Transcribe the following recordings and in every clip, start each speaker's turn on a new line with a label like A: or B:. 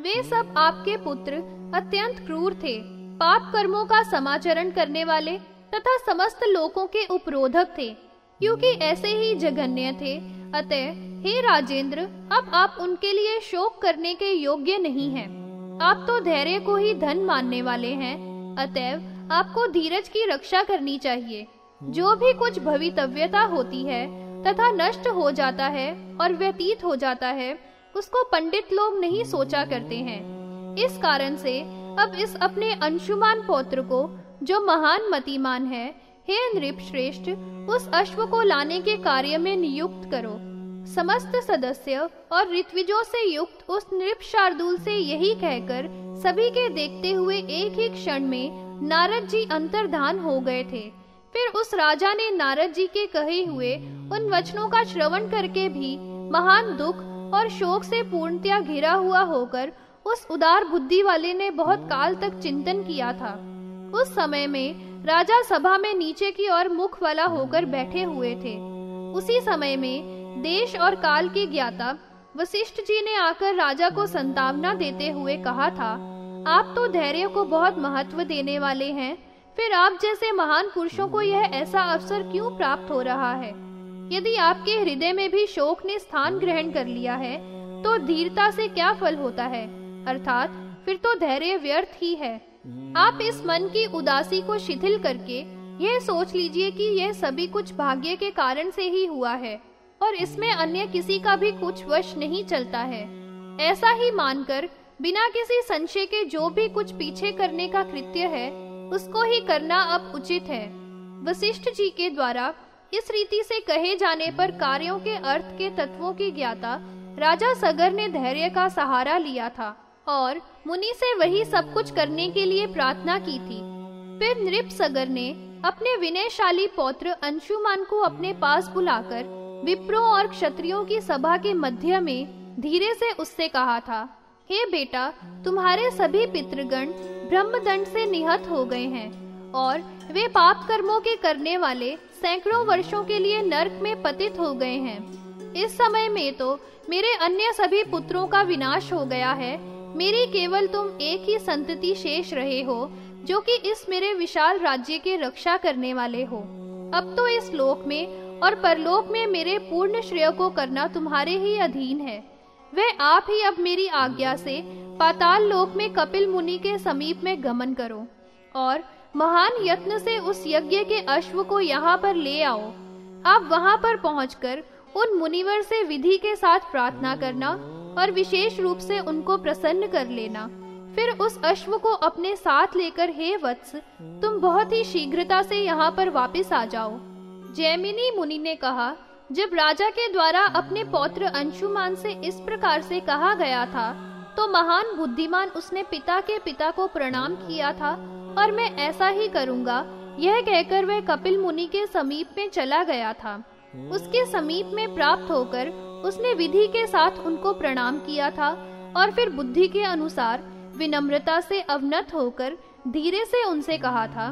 A: वे सब आपके पुत्र अत्यंत क्रूर थे पाप कर्मों का समाचरण करने वाले तथा समस्त लोगों के उपरोधक थे, क्योंकि ऐसे ही जघन्य थे। अतः, हे राजेंद्र, अब आप उनके लिए शोक करने के योग्य नहीं हैं। आप तो धैर्य को ही धन मानने वाले हैं। अतएव, आपको धीरज की रक्षा करनी चाहिए। जो भी कुछ भवितव्यता होती है तथा नष्ट हो जाता है और व्यतीत हो जाता है उसको पंडित लोग नहीं सोचा करते हैं। इस कारण से अब इस अपने अंशुमान पौत्र को, जो महान मतिमान है, हे नृप श्रेष्ठ उस अश्व को लाने के कार्य में नियुक्त करो। समस्त सदस्य और ऋत्विजों से युक्त उस नृप शार्दुल से यही कहकर सभी के देखते हुए एक ही क्षण में नारद जी अंतर्धान हो गए थे। फिर उस राजा ने नारद जी के कहे हुए उन वचनों का श्रवण करके भी महान दुख और शोक से पूर्णतया घिरा हुआ होकर उस उदार बुद्धि वाले ने बहुत काल तक चिंतन किया था। उस समय में राजा सभा में नीचे की ओर मुख वाला होकर बैठे हुए थे। उसी समय में देश और काल के ज्ञाता वशिष्ठ जी ने आकर राजा को संतावना देते हुए कहा था, आप तो धैर्य को बहुत महत्व देने वाले हैं, फिर आप जैसे महान पुरुषों को यह ऐसा अवसर क्यों प्राप्त हो रहा है? यदि आपके हृदय में भी शोक ने स्थान ग्रहण कर लिया है तो धीरता से क्या फल होता है? अर्थात, फिर तो धैर्य व्यर्थ ही है। आप इस मन की उदासी को शिथिल करके यह सोच लीजिए कि यह सभी कुछ भाग्य के कारण से ही हुआ है, और इसमें अन्य किसी का भी कुछ वश नहीं चलता है। ऐसा ही मानकर, बिना किसी संशय के जो भी कुछ पीछे करने का कृत्य है, उसको ही करना अब उचित है। वशिष्ठ जी के द्वारा इस रीति से कहे जाने पर कार्यों के अर्थ के तत्वों की ज्ञाता राजा सगर ने धैर्य का सहारा लिया था और मुनि से वही सब कुछ करने के लिए प्रार्थना की थी। फिर नृप सगर ने अपने विनयशाली पौत्र अंशुमान को अपने पास बुलाकर विप्रों और क्षत्रियों की सभा के मध्य में धीरे से उससे कहा था, हे बेटा, तुम्हारे सभी पितृगण ब्रह्मदंड से निहत हो गए हैं। और वे पाप कर्मों के करने वाले सैकड़ों वर्षों के लिए नरक में पतित हो गए हैं। इस समय में तो मेरे अन्य सभी पुत्रों का विनाश हो गया है। मेरी केवल तुम एक ही संतति शेष रहे हो, जो कि इस मेरे विशाल राज्य के रक्षा करने वाले हो। अब तो इस लोक में और परलोक में मेरे पूर्ण श्रेय को करना तुम्हारे ही अधीन है। वह आप ही अब मेरी आज्ञा से पाताल लोक में कपिल मुनि के समीप में गमन करो और महान यत्न से उस यज्ञ के अश्व को यहाँ पर ले आओ। आप वहाँ पर पहुंचकर उन मुनिवर से विधि के साथ प्रार्थना करना और विशेष रूप से उनको प्रसन्न कर लेना। फिर उस अश्व को अपने साथ लेकर, हे वत्स, तुम बहुत ही शीघ्रता से यहाँ पर वापस आ जाओ। जैमिनी मुनि ने कहा, जब राजा के द्वारा अपने पौत्र अंशुमान से इस प्रकार से कहा गया था तो महान बुद्धिमान उसने पिता के पिता को प्रणाम किया था और मैं ऐसा ही करूँगा। यह कहकर वह कपिल मुनि के समीप में चला गया था। उसके समीप में प्राप्त होकर उसने विधि के साथ उनको प्रणाम किया था और फिर बुद्धि के अनुसार विनम्रता से अवनत होकर धीरे से उनसे कहा था,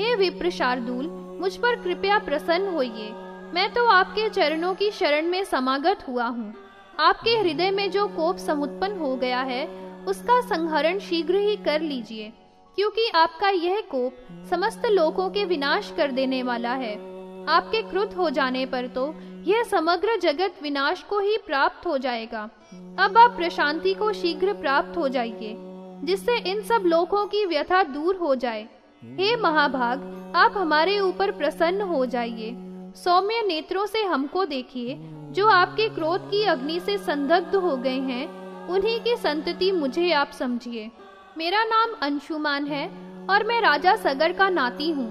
A: हे विप्र शार्दूल, मुझ पर कृपया प्रसन्न होइए। मैं तो आपके चरणों की शरण में समागत हुआ हूँ। आपके हृदय में जो कोप समुत्पन्न हो गया है, उसका संहरण शीघ्र ही कर लीजिए। क्योंकि आपका यह कोप समस्त लोगों के विनाश कर देने वाला है। आपके क्रुद्ध हो जाने पर तो यह समग्र जगत विनाश को ही प्राप्त हो जाएगा। अब आप प्रशांति को शीघ्र प्राप्त हो जाइए, जिससे इन सब लोगों की व्यथा दूर हो जाए। हे महाभाग, आप हमारे ऊपर प्रसन्न हो जाइए। सौम्य नेत्रों से हमको देखिए, जो आपके क्रोध की अग्नि से संदग्ध हो गए हैं, उन्हीं की संतति मुझे आप समझिए। मेरा नाम अंशुमान है और मैं राजा सगर का नाती हूँ।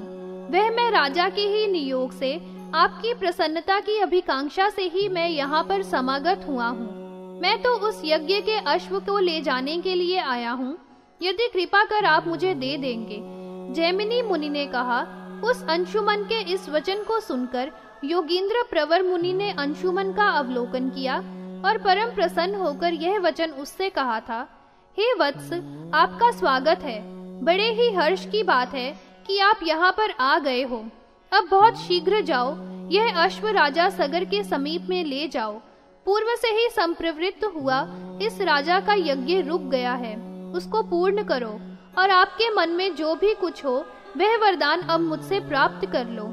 A: वह मैं राजा के ही नियोग से, आपकी प्रसन्नता की अभिकांक्षा से ही मैं यहाँ पर समागत हुआ हूँ। मैं तो उस यज्ञ के अश्व को ले जाने के लिए आया हूँ। यदि कृपा कर आप मुझे दे देंगे। जैमिनी मुनि ने कहा, उस अंशुमन के इस वचन को सुनकर योगींद्र प्रवर मुनि ने अंशुमन का अवलोकन किया और परम प्रसन्न होकर यह वचन उससे कहा था हे वत्स, आपका स्वागत है। बड़े ही हर्ष की बात है कि आप यहाँ पर आ गए हो। अब बहुत शीघ्र जाओ, यह अश्व राजा सगर के समीप में ले जाओ। पूर्व से ही संप्रवृत्त हुआ, इस राजा का यज्ञ रुक गया है। उसको पूर्ण करो, और आपके मन में जो भी कुछ हो, वह वरदान अब मुझसे प्राप्त कर लो।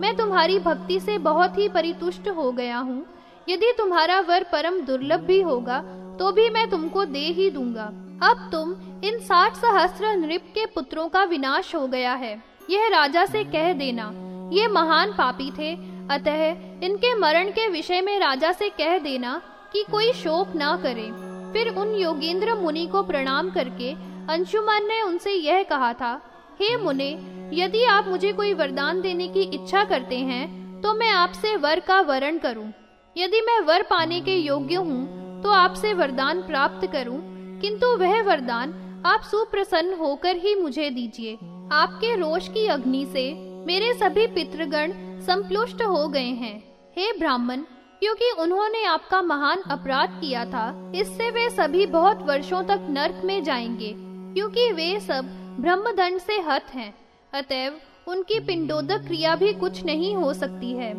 A: मैं तुम्हारी भक्ति से बहुत ही परितुष्ट हो गया हूँ। यदि तुम्हारा वर परम दुर्लभ भी होगा तो भी मैं तुमको दे ही दूँगा। अब तुम इन साठ सहस्त्र नृप के पुत्रों का विनाश हो गया है। यह राजा से कह देना। ये महान पापी थे। अतः इनके मरण के विषय में राजा से कह देना कि कोई शोक ना करे। फिर उन योगेंद्र मुनि को प्रणाम करके अंशुमान ने उनसे यह कहा था, हे मुने, यदि आप मुझे कोई वरदान देने की इच्छा करते हैं तो मैं आपसे वर का वरण करूँ। यदि मैं वर पाने के योग्य हूँ तो आपसे वरदान प्राप्त करूँ, किंतु वह वरदान आप सुप्रसन्न होकर ही मुझे दीजिए। आपके रोष की अग्नि से मेरे सभी पितृगण संप्लुष्ट हो गए हैं। हे ब्राह्मण, क्योंकि उन्होंने आपका महान अपराध किया था, इससे वे सभी बहुत वर्षों तक नर्क में जाएँगे, क्योंकि वे सब ब्रह्मदंड से हत हैं। अतएव उनकी पिंडोदक क्रिया भी कुछ नहीं हो सकती है।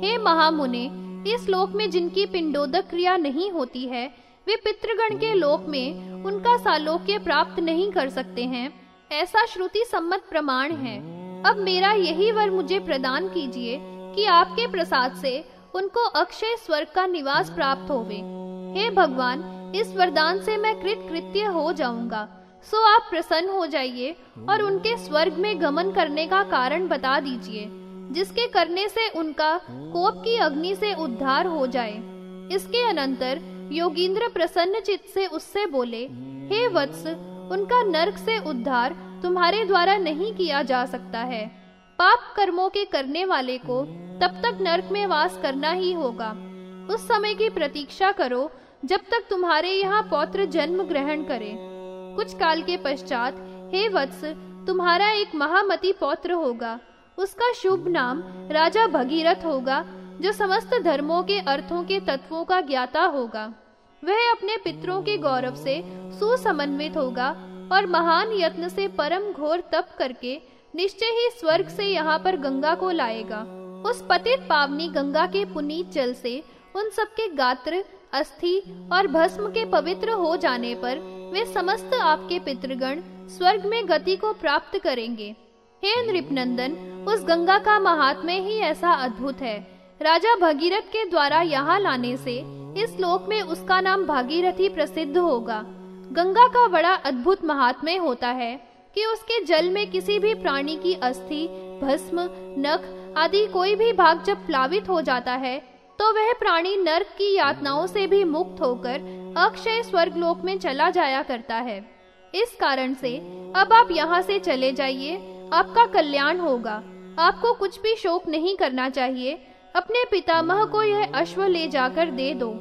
A: हे महामुने इस लोक में जिनकी पिंडोदक क्रिया नहीं होती है, वे पितृगण के लोक में उनका सालोक्य प्राप्त नहीं कर सकते हैं। ऐसा श्रुति सम्मत प्रमाण है। अब मेरा यही वर मुझे प्रदान कीजिए कि आपके प्रसाद से उनको अक्षय स्वर्ग का निवास प्राप्त होवे। हे भगवान, इस वरदान से मैं कृत कृत्य हो जाऊँगा। सो आप प्रसन्न हो जाइए और उनके स्वर्ग में गमन करने का कारण बता दीजिए। जिसके करने से उनका कोप की अग्नि से उद्धार हो जाए। इसके अनंतर योगींद्र प्रसन्न चित्त से उससे बोले, हे वत्स, उनका नरक से उद्धार तुम्हारे द्वारा नहीं किया जा सकता है। पाप कर्मों के करने वाले को तब तक नरक में वास करना ही होगा। उस समय की प्रतीक्षा करो जब तक तुम्हारे यहाँ पौत्र जन्म ग्रहण करे। कुछ काल के पश्चात, हे वत्स, तुम्हारा एक महामती पौत्र होगा। उसका शुभ नाम राजा भगीरथ होगा, जो समस्त धर्मों के अर्थों के तत्वों का ज्ञाता होगा। वह अपने पितरों के गौरव से सुसमन्वित होगा और महान यत्न से परम घोर तप करके निश्चय ही स्वर्ग से यहाँ पर गंगा को लाएगा। उस पतित पावनी गंगा के पुनीत जल से उन सबके गात्र, अस्थि और भस्म के पवित्र हो जाने पर वे समस्त आपके पितृगण स्वर्ग में गति को प्राप्त करेंगे। हे नृपनंदन, उस गंगा का महात्म्य ही ऐसा अद्भुत है। राजा भगीरथ के द्वारा यहाँ लाने से इस लोक में उसका नाम भागीरथी प्रसिद्ध होगा। गंगा का बड़ा अद्भुत महात्म्य होता है कि उसके जल में किसी भी प्राणी की अस्थि, भस्म, नख आदि कोई भी भाग जब प्लावित हो जाता है तो वह प्राणी नर्क की यातनाओं से भी मुक्त होकर अक्षय स्वर्ग लोक में चला जाया करता है। इस कारण से अब आप यहाँ से चले जाइए आपका कल्याण होगा। आपको कुछ भी शोक नहीं करना चाहिए। अपने पितामह को यह अश्व ले जाकर दे दो।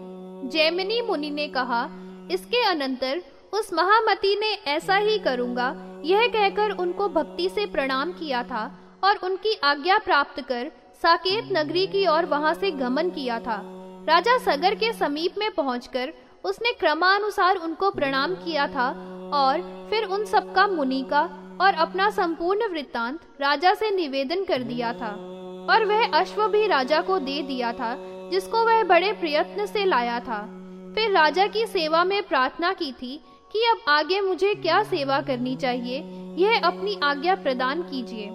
A: जैमिनी मुनि ने कहा, इसके अनंतर उस महामती ने ऐसा ही करूँगा। यह कहकर उनको भक्ति से प्रणाम किया था और उनकी आज्ञा प्राप्त कर साकेत नगरी की ओर वहाँ से गमन किया था। राजा सगर के समीप में पहुंचकर उसने क्रमानुसार उनको प्रणाम किया था और फिर उन सबका मुनि का और अपना संपूर्ण वृत्तांत राजा से निवेदन कर दिया था। और वह अश्व भी राजा को दे दिया था, जिसको वह बड़े प्रयत्न से लाया था। फिर राजा की सेवा में प्रार्थना की थी कि अब आगे मुझे क्या सेवा करनी चाहिए, यह अपनी आज्ञा प्रदान कीजिए।